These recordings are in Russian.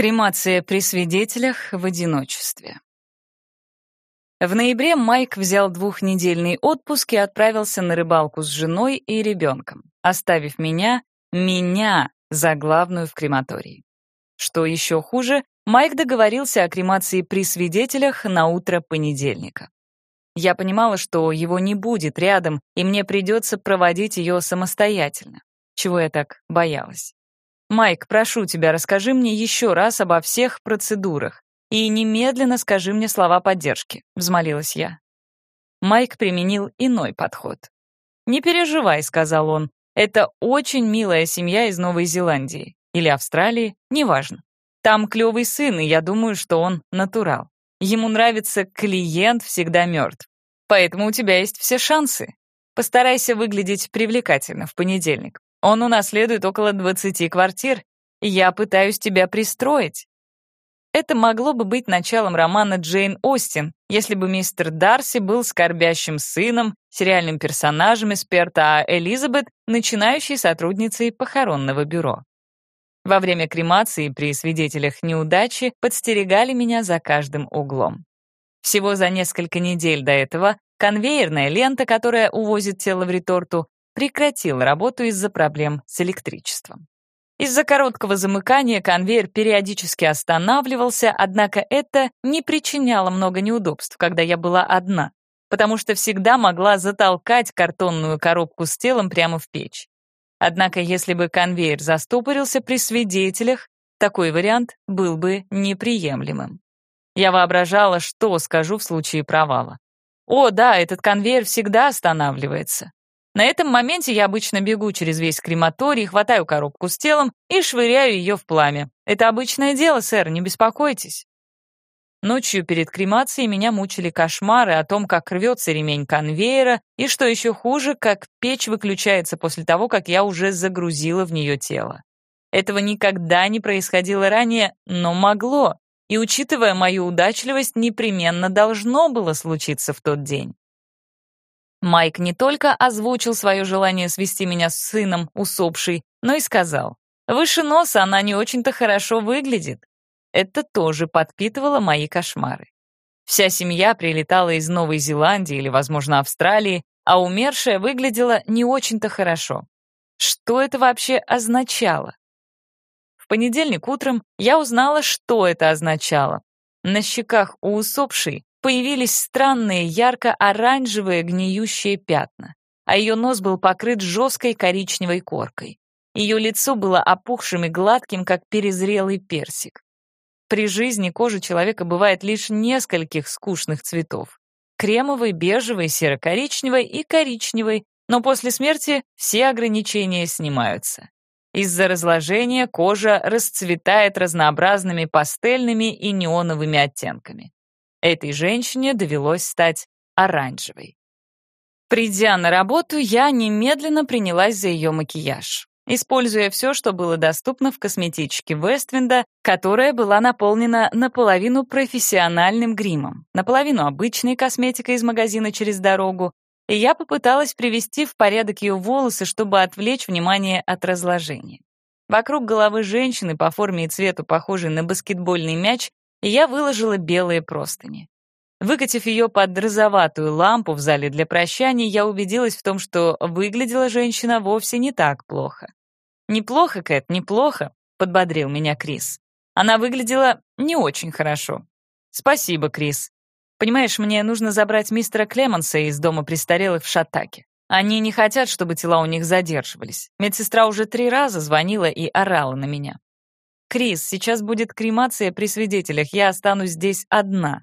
Кремация при свидетелях в одиночестве. В ноябре Майк взял двухнедельный отпуск и отправился на рыбалку с женой и ребенком, оставив меня, меня, за главную в крематории. Что еще хуже, Майк договорился о кремации при свидетелях на утро понедельника. Я понимала, что его не будет рядом, и мне придется проводить ее самостоятельно, чего я так боялась. «Майк, прошу тебя, расскажи мне еще раз обо всех процедурах и немедленно скажи мне слова поддержки», — взмолилась я. Майк применил иной подход. «Не переживай», — сказал он, — «это очень милая семья из Новой Зеландии или Австралии, неважно. Там клевый сын, и я думаю, что он натурал. Ему нравится клиент всегда мертв. Поэтому у тебя есть все шансы. Постарайся выглядеть привлекательно в понедельник. Он унаследует около 20 квартир, я пытаюсь тебя пристроить. Это могло бы быть началом романа Джейн Остин, если бы мистер Дарси был скорбящим сыном, сериальным персонажем из Перта, а Элизабет — начинающей сотрудницей похоронного бюро. Во время кремации при свидетелях неудачи подстерегали меня за каждым углом. Всего за несколько недель до этого конвейерная лента, которая увозит тело в реторту, прекратил работу из-за проблем с электричеством. Из-за короткого замыкания конвейер периодически останавливался, однако это не причиняло много неудобств, когда я была одна, потому что всегда могла затолкать картонную коробку с телом прямо в печь. Однако если бы конвейер застопорился при свидетелях, такой вариант был бы неприемлемым. Я воображала, что скажу в случае провала. О, да, этот конвейер всегда останавливается. На этом моменте я обычно бегу через весь крематорий, хватаю коробку с телом и швыряю ее в пламя. Это обычное дело, сэр, не беспокойтесь. Ночью перед кремацией меня мучили кошмары о том, как рвется ремень конвейера, и, что еще хуже, как печь выключается после того, как я уже загрузила в нее тело. Этого никогда не происходило ранее, но могло, и, учитывая мою удачливость, непременно должно было случиться в тот день. Майк не только озвучил свое желание свести меня с сыном усопшей, но и сказал, «Выше носа она не очень-то хорошо выглядит». Это тоже подпитывало мои кошмары. Вся семья прилетала из Новой Зеландии или, возможно, Австралии, а умершая выглядела не очень-то хорошо. Что это вообще означало? В понедельник утром я узнала, что это означало. На щеках у усопшей появились странные ярко-оранжевые гниющие пятна, а ее нос был покрыт жесткой коричневой коркой. Ее лицо было опухшим и гладким, как перезрелый персик. При жизни кожа человека бывает лишь нескольких скучных цветов. Кремовый, бежевый, серо-коричневый и коричневый, но после смерти все ограничения снимаются. Из-за разложения кожа расцветает разнообразными пастельными и неоновыми оттенками. Этой женщине довелось стать оранжевой. Придя на работу, я немедленно принялась за ее макияж, используя все, что было доступно в косметичке Вествинда, которая была наполнена наполовину профессиональным гримом, наполовину обычной косметикой из магазина через дорогу, и я попыталась привести в порядок ее волосы, чтобы отвлечь внимание от разложения. Вокруг головы женщины по форме и цвету, похожей на баскетбольный мяч, я выложила белые простыни. Выкатив ее под розоватую лампу в зале для прощаний, я убедилась в том, что выглядела женщина вовсе не так плохо. «Неплохо, Кэт, неплохо», — подбодрил меня Крис. Она выглядела не очень хорошо. «Спасибо, Крис. Понимаешь, мне нужно забрать мистера Клеманса из дома престарелых в Шатаке. Они не хотят, чтобы тела у них задерживались. Медсестра уже три раза звонила и орала на меня. «Крис, сейчас будет кремация при свидетелях, я останусь здесь одна».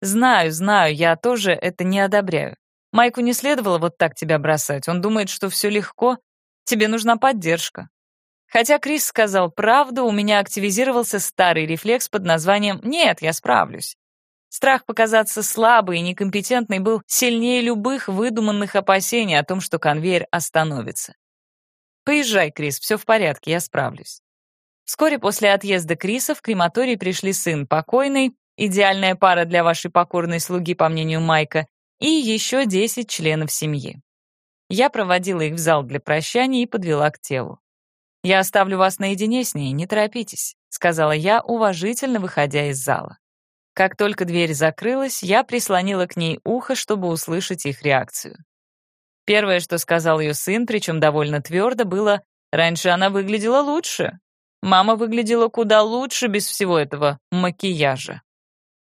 «Знаю, знаю, я тоже это не одобряю. Майку не следовало вот так тебя бросать, он думает, что все легко, тебе нужна поддержка». Хотя Крис сказал правду, у меня активизировался старый рефлекс под названием «Нет, я справлюсь». Страх показаться слабой и некомпетентной был сильнее любых выдуманных опасений о том, что конвейер остановится. «Поезжай, Крис, все в порядке, я справлюсь». Вскоре после отъезда Криса в крематорий пришли сын покойный, идеальная пара для вашей покорной слуги, по мнению Майка, и еще 10 членов семьи. Я проводила их в зал для прощания и подвела к телу. «Я оставлю вас наедине с ней, не торопитесь», — сказала я, уважительно выходя из зала. Как только дверь закрылась, я прислонила к ней ухо, чтобы услышать их реакцию. Первое, что сказал ее сын, причем довольно твердо, было «Раньше она выглядела лучше. Мама выглядела куда лучше без всего этого макияжа».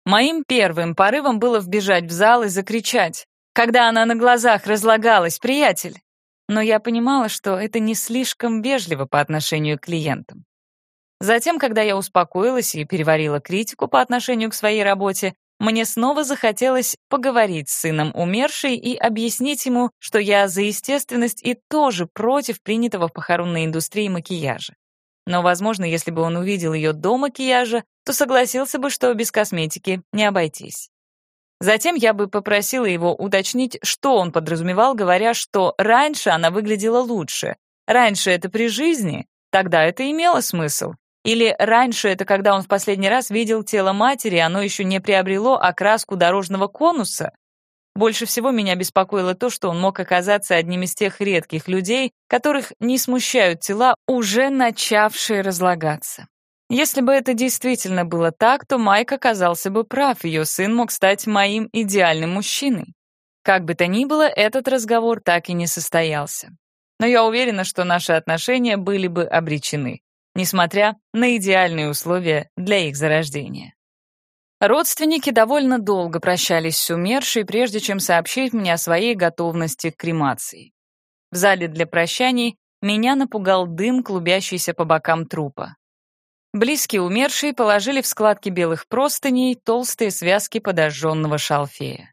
Моим первым порывом было вбежать в зал и закричать, когда она на глазах разлагалась, приятель. Но я понимала, что это не слишком вежливо по отношению к клиентам. Затем, когда я успокоилась и переварила критику по отношению к своей работе, мне снова захотелось поговорить с сыном умершей и объяснить ему, что я за естественность и тоже против принятого в похоронной индустрии макияжа. Но, возможно, если бы он увидел ее до макияжа, то согласился бы, что без косметики не обойтись. Затем я бы попросила его уточнить, что он подразумевал, говоря, что раньше она выглядела лучше. Раньше это при жизни, тогда это имело смысл. Или раньше это когда он в последний раз видел тело матери, оно еще не приобрело окраску дорожного конуса. Больше всего меня беспокоило то, что он мог оказаться одним из тех редких людей, которых не смущают тела, уже начавшие разлагаться. Если бы это действительно было так, то Майк оказался бы прав, ее сын мог стать моим идеальным мужчиной. Как бы то ни было, этот разговор так и не состоялся. Но я уверена, что наши отношения были бы обречены, несмотря на идеальные условия для их зарождения. Родственники довольно долго прощались с умершей, прежде чем сообщить мне о своей готовности к кремации. В зале для прощаний меня напугал дым, клубящийся по бокам трупа. Близкие умершие положили в складки белых простыней толстые связки подожженного шалфея.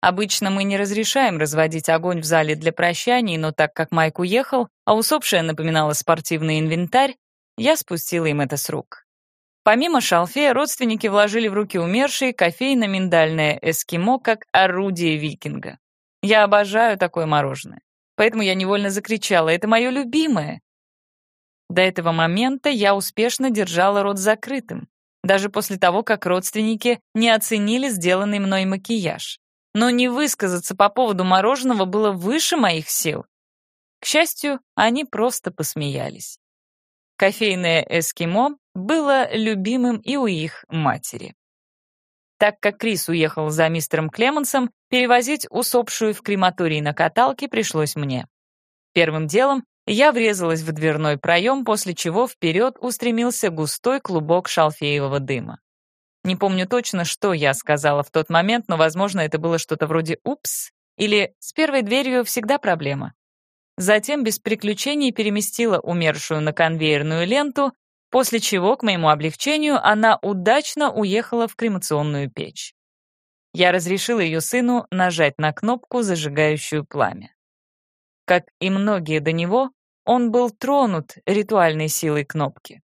Обычно мы не разрешаем разводить огонь в зале для прощаний, но так как Майк уехал, а усопшая напоминала спортивный инвентарь, я спустила им это с рук. Помимо шалфея, родственники вложили в руки умершей кофейно-миндальное эскимо как орудие викинга. Я обожаю такое мороженое. Поэтому я невольно закричала «Это мое любимое!» До этого момента я успешно держала рот закрытым, даже после того, как родственники не оценили сделанный мной макияж. Но не высказаться по поводу мороженого было выше моих сил. К счастью, они просто посмеялись. Кофейное эскимо было любимым и у их матери. Так как Крис уехал за мистером Клемансом, перевозить усопшую в крематорий на каталке пришлось мне. Первым делом я врезалась в дверной проем, после чего вперед устремился густой клубок шалфеевого дыма. Не помню точно, что я сказала в тот момент, но, возможно, это было что-то вроде «упс» или «с первой дверью всегда проблема». Затем без приключений переместила умершую на конвейерную ленту, после чего, к моему облегчению, она удачно уехала в кремационную печь. Я разрешила ее сыну нажать на кнопку, зажигающую пламя. Как и многие до него, он был тронут ритуальной силой кнопки.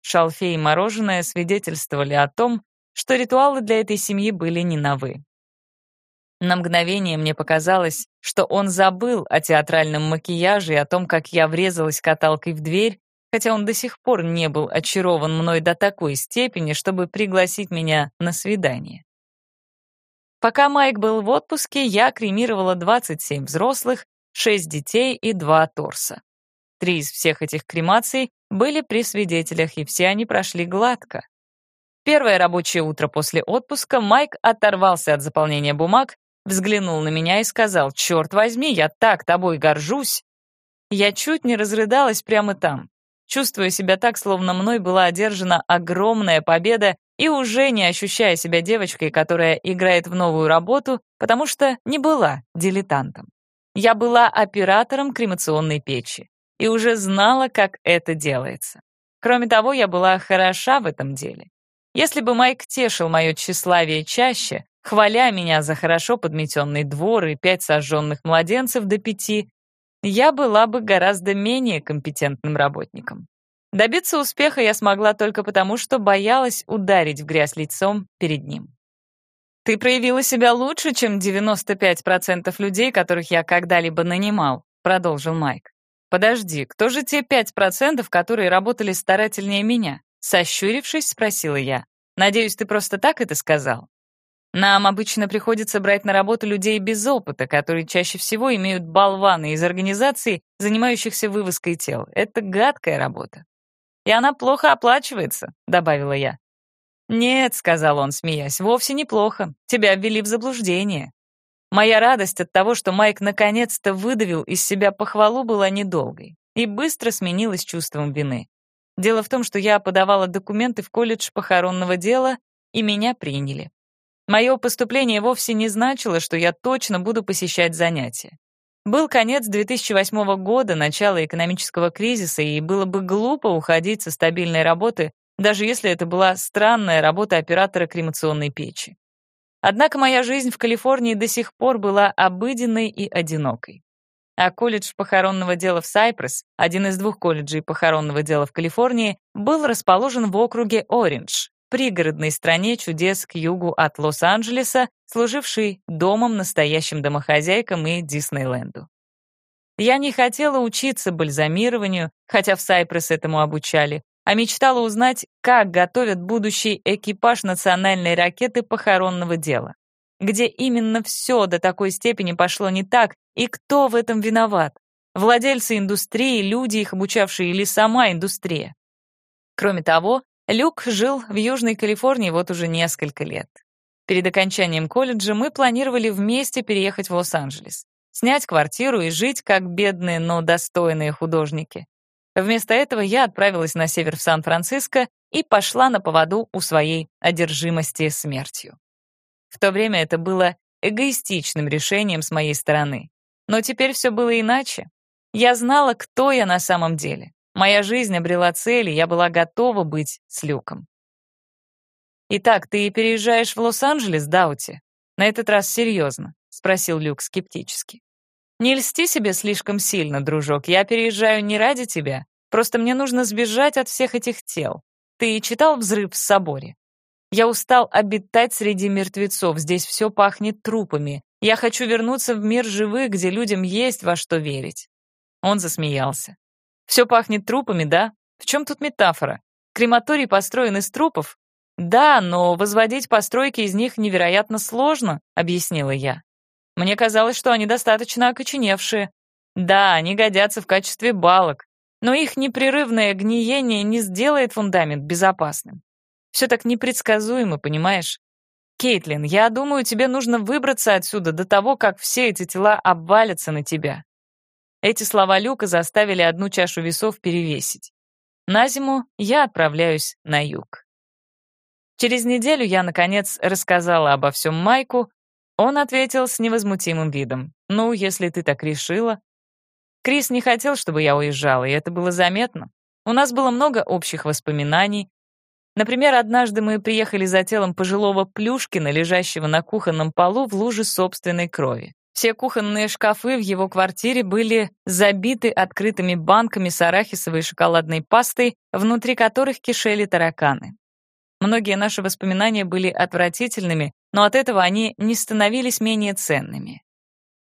Шалфей и мороженое свидетельствовали о том, что ритуалы для этой семьи были не новы. На мгновение мне показалось, что он забыл о театральном макияже и о том, как я врезалась каталкой в дверь, хотя он до сих пор не был очарован мной до такой степени, чтобы пригласить меня на свидание. Пока Майк был в отпуске, я кремировала 27 взрослых шесть детей и два торса. Три из всех этих кремаций были при свидетелях, и все они прошли гладко. Первое рабочее утро после отпуска Майк оторвался от заполнения бумаг, взглянул на меня и сказал, «Черт возьми, я так тобой горжусь!» Я чуть не разрыдалась прямо там, чувствуя себя так, словно мной была одержана огромная победа и уже не ощущая себя девочкой, которая играет в новую работу, потому что не была дилетантом. Я была оператором кремационной печи и уже знала, как это делается. Кроме того, я была хороша в этом деле. Если бы Майк тешил мое тщеславие чаще, хваля меня за хорошо подметенный двор и пять сожженных младенцев до пяти, я была бы гораздо менее компетентным работником. Добиться успеха я смогла только потому, что боялась ударить в грязь лицом перед ним. «Ты проявила себя лучше, чем 95% людей, которых я когда-либо нанимал», — продолжил Майк. «Подожди, кто же те 5%, которые работали старательнее меня?» Сощурившись, спросила я. «Надеюсь, ты просто так это сказал?» Нам обычно приходится брать на работу людей без опыта, которые чаще всего имеют болваны из организаций, занимающихся вывозкой тел. Это гадкая работа. и она плохо оплачивается», — добавила я. «Нет», — сказал он, смеясь, — «вовсе неплохо. Тебя ввели в заблуждение». Моя радость от того, что Майк наконец-то выдавил из себя похвалу, была недолгой и быстро сменилась чувством вины. Дело в том, что я подавала документы в колледж похоронного дела, и меня приняли. Мое поступление вовсе не значило, что я точно буду посещать занятия. Был конец 2008 года, начало экономического кризиса, и было бы глупо уходить со стабильной работы, даже если это была странная работа оператора кремационной печи. Однако моя жизнь в Калифорнии до сих пор была обыденной и одинокой. А колледж похоронного дела в Сайпресс, один из двух колледжей похоронного дела в Калифорнии, был расположен в округе Ориндж, пригородной стране чудес к югу от Лос-Анджелеса, служившей домом настоящим домохозяйкам и Диснейленду. Я не хотела учиться бальзамированию, хотя в Сайпресс этому обучали, а мечтала узнать, как готовят будущий экипаж национальной ракеты похоронного дела. Где именно все до такой степени пошло не так, и кто в этом виноват? Владельцы индустрии, люди, их обучавшие, или сама индустрия? Кроме того, Люк жил в Южной Калифорнии вот уже несколько лет. Перед окончанием колледжа мы планировали вместе переехать в Лос-Анджелес, снять квартиру и жить как бедные, но достойные художники. Вместо этого я отправилась на север в Сан-Франциско и пошла на поводу у своей одержимости смертью. В то время это было эгоистичным решением с моей стороны. Но теперь все было иначе. Я знала, кто я на самом деле. Моя жизнь обрела цель, и я была готова быть с Люком. «Итак, ты переезжаешь в Лос-Анджелес, Даути?» «На этот раз серьезно», — спросил Люк скептически. «Не льсти себе слишком сильно, дружок. Я переезжаю не ради тебя. Просто мне нужно сбежать от всех этих тел. Ты читал «Взрыв в соборе»? Я устал обитать среди мертвецов. Здесь все пахнет трупами. Я хочу вернуться в мир живых, где людям есть во что верить». Он засмеялся. «Все пахнет трупами, да? В чем тут метафора? Крематорий построен из трупов? Да, но возводить постройки из них невероятно сложно», — объяснила я. Мне казалось, что они достаточно окоченевшие. Да, они годятся в качестве балок, но их непрерывное гниение не сделает фундамент безопасным. Все так непредсказуемо, понимаешь? Кейтлин, я думаю, тебе нужно выбраться отсюда до того, как все эти тела обвалятся на тебя. Эти слова Люка заставили одну чашу весов перевесить. На зиму я отправляюсь на юг. Через неделю я, наконец, рассказала обо всем Майку, он ответил с невозмутимым видом. «Ну, если ты так решила». Крис не хотел, чтобы я уезжала, и это было заметно. У нас было много общих воспоминаний. Например, однажды мы приехали за телом пожилого Плюшкина, лежащего на кухонном полу в луже собственной крови. Все кухонные шкафы в его квартире были забиты открытыми банками с арахисовой шоколадной пастой, внутри которых кишели тараканы. Многие наши воспоминания были отвратительными, но от этого они не становились менее ценными.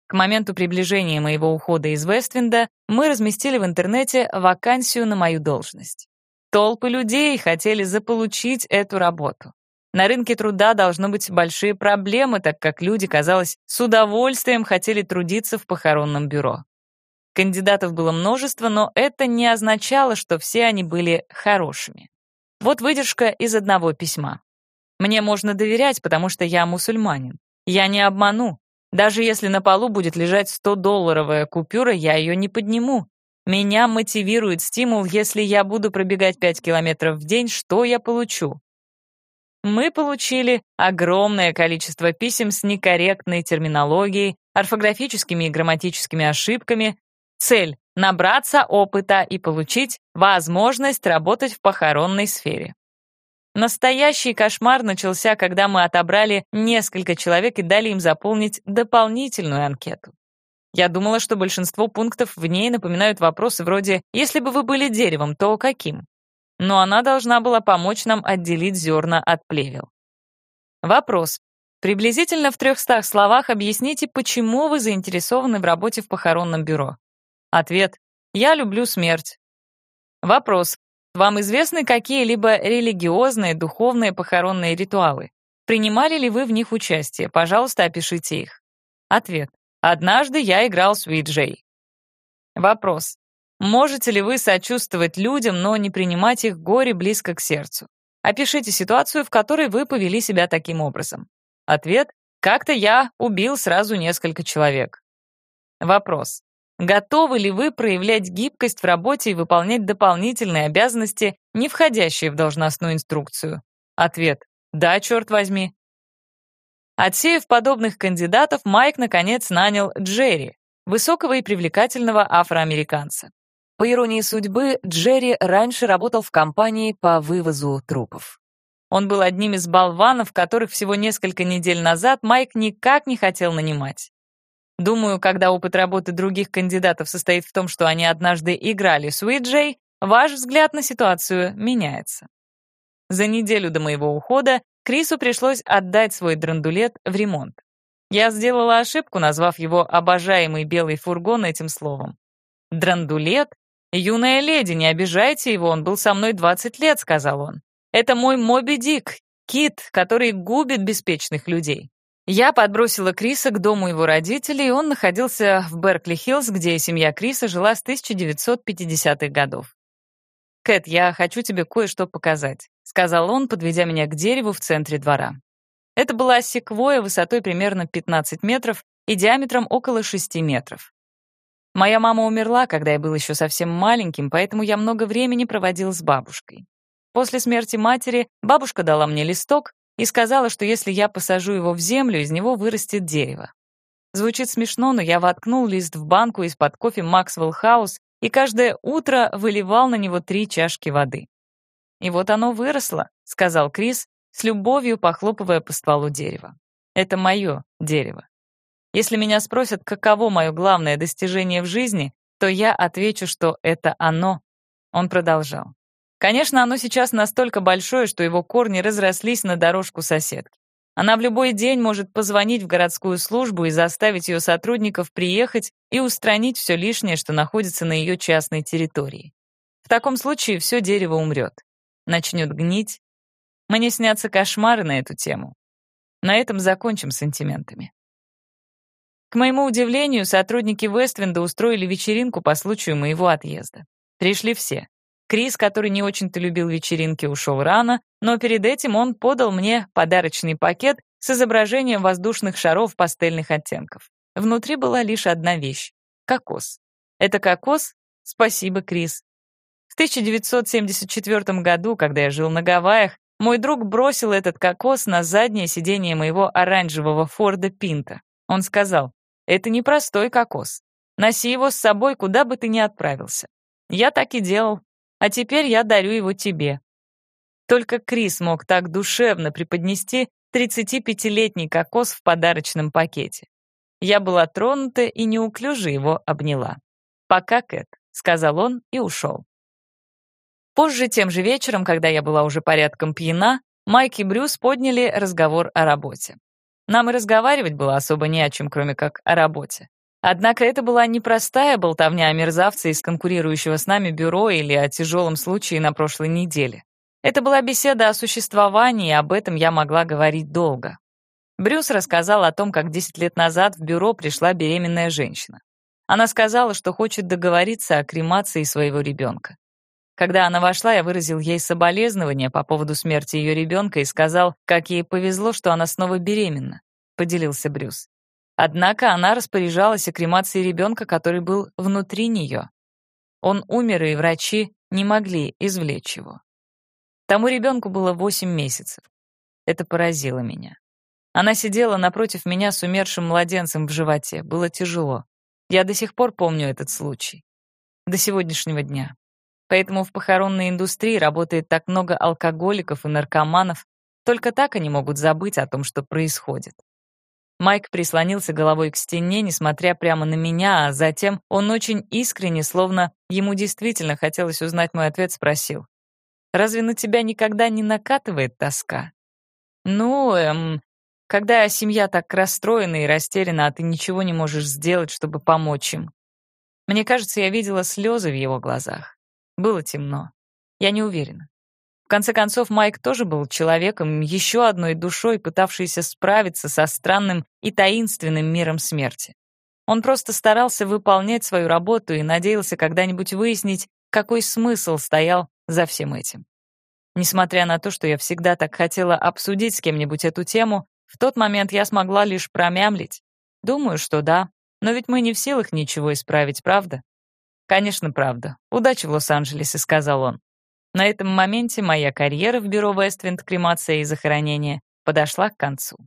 К моменту приближения моего ухода из Вествинда мы разместили в интернете вакансию на мою должность. Толпы людей хотели заполучить эту работу. На рынке труда должны быть большие проблемы, так как люди, казалось, с удовольствием хотели трудиться в похоронном бюро. Кандидатов было множество, но это не означало, что все они были хорошими. Вот выдержка из одного письма. «Мне можно доверять, потому что я мусульманин. Я не обману. Даже если на полу будет лежать 100-долларовая купюра, я ее не подниму. Меня мотивирует стимул, если я буду пробегать 5 километров в день, что я получу? Мы получили огромное количество писем с некорректной терминологией, орфографическими и грамматическими ошибками. Цель набраться опыта и получить возможность работать в похоронной сфере. Настоящий кошмар начался, когда мы отобрали несколько человек и дали им заполнить дополнительную анкету. Я думала, что большинство пунктов в ней напоминают вопросы вроде «если бы вы были деревом, то каким?». Но она должна была помочь нам отделить зерна от плевел. Вопрос. Приблизительно в 300 словах объясните, почему вы заинтересованы в работе в похоронном бюро. Ответ. Я люблю смерть. Вопрос. Вам известны какие-либо религиозные, духовные, похоронные ритуалы? Принимали ли вы в них участие? Пожалуйста, опишите их. Ответ. Однажды я играл с Виджей. Вопрос. Можете ли вы сочувствовать людям, но не принимать их горе близко к сердцу? Опишите ситуацию, в которой вы повели себя таким образом. Ответ — как-то я убил сразу несколько человек. Вопрос. Готовы ли вы проявлять гибкость в работе и выполнять дополнительные обязанности, не входящие в должностную инструкцию? Ответ. Да, черт возьми. Отсеяв подобных кандидатов, Майк, наконец, нанял Джерри, высокого и привлекательного афроамериканца. По иронии судьбы, Джерри раньше работал в компании по вывозу трупов. Он был одним из болванов, которых всего несколько недель назад Майк никак не хотел нанимать. Думаю, когда опыт работы других кандидатов состоит в том, что они однажды играли с Уиджей, ваш взгляд на ситуацию меняется. За неделю до моего ухода Крису пришлось отдать свой драндулет в ремонт. Я сделала ошибку, назвав его обожаемый белый фургон этим словом. Драндулет? Юная леди, не обижайте его, он был со мной 20 лет, сказал он. Это мой Моби Дик, кит, который губит беспечных людей. Я подбросила Криса к дому его родителей, он находился в Беркли-Хиллз, где семья Криса жила с 1950-х годов. «Кэт, я хочу тебе кое-что показать», — сказал он, подведя меня к дереву в центре двора. Это была секвоя высотой примерно 15 метров и диаметром около 6 метров. Моя мама умерла, когда я был еще совсем маленьким, поэтому я много времени проводил с бабушкой. После смерти матери бабушка дала мне листок, и сказала, что если я посажу его в землю, из него вырастет дерево. Звучит смешно, но я воткнул лист в банку из-под кофе Максвелл Хаус и каждое утро выливал на него три чашки воды. «И вот оно выросло», — сказал Крис, с любовью похлопывая по стволу дерева. «Это мое дерево. Если меня спросят, каково мое главное достижение в жизни, то я отвечу, что это оно». Он продолжал. Конечно, оно сейчас настолько большое, что его корни разрослись на дорожку соседки. Она в любой день может позвонить в городскую службу и заставить ее сотрудников приехать и устранить все лишнее, что находится на ее частной территории. В таком случае все дерево умрет. Начнет гнить. Мне снятся кошмары на эту тему. На этом закончим сантиментами. К моему удивлению, сотрудники Вествинда устроили вечеринку по случаю моего отъезда. Пришли все. Крис, который не очень-то любил вечеринки, ушел рано, но перед этим он подал мне подарочный пакет с изображением воздушных шаров пастельных оттенков. Внутри была лишь одна вещь — кокос. Это кокос? Спасибо, Крис. В 1974 году, когда я жил на Гавайях, мой друг бросил этот кокос на заднее сиденье моего оранжевого Форда Пинта. Он сказал, это не простой кокос. Носи его с собой, куда бы ты ни отправился. Я так и делал, а теперь я дарю его тебе». Только Крис мог так душевно преподнести 35-летний кокос в подарочном пакете. Я была тронута и неуклюже его обняла. «Пока, Кэт», — сказал он и ушел. Позже, тем же вечером, когда я была уже порядком пьяна, Майк и Брюс подняли разговор о работе. Нам и разговаривать было особо не о чем, кроме как о работе. Однако это была не простая болтовня о мерзавце из конкурирующего с нами бюро или о тяжелом случае на прошлой неделе. Это была беседа о существовании, и об этом я могла говорить долго. Брюс рассказал о том, как 10 лет назад в бюро пришла беременная женщина. Она сказала, что хочет договориться о кремации своего ребенка. Когда она вошла, я выразил ей соболезнования по поводу смерти ее ребенка и сказал, как ей повезло, что она снова беременна, — поделился Брюс. Однако она распоряжалась о кремации ребенка, который был внутри нее. Он умер, и врачи не могли извлечь его. Тому ребенку было 8 месяцев. Это поразило меня. Она сидела напротив меня с умершим младенцем в животе. Было тяжело. Я до сих пор помню этот случай. До сегодняшнего дня. Поэтому в похоронной индустрии работает так много алкоголиков и наркоманов. Только так они могут забыть о том, что происходит. Майк прислонился головой к стене, несмотря прямо на меня, а затем он очень искренне, словно ему действительно хотелось узнать мой ответ, спросил. «Разве на тебя никогда не накатывает тоска?» «Ну, эм, когда семья так расстроена и растеряна, а ты ничего не можешь сделать, чтобы помочь им». Мне кажется, я видела слезы в его глазах. Было темно. Я не уверена. В конце концов, Майк тоже был человеком, еще одной душой, пытавшейся справиться со странным и таинственным миром смерти. Он просто старался выполнять свою работу и надеялся когда-нибудь выяснить, какой смысл стоял за всем этим. Несмотря на то, что я всегда так хотела обсудить с кем-нибудь эту тему, в тот момент я смогла лишь промямлить. Думаю, что да, но ведь мы не в силах ничего исправить, правда? Конечно, правда. Удачи в Лос-Анджелесе, сказал он. На этом моменте моя карьера в бюро Вествинд кремация и захоронения подошла к концу.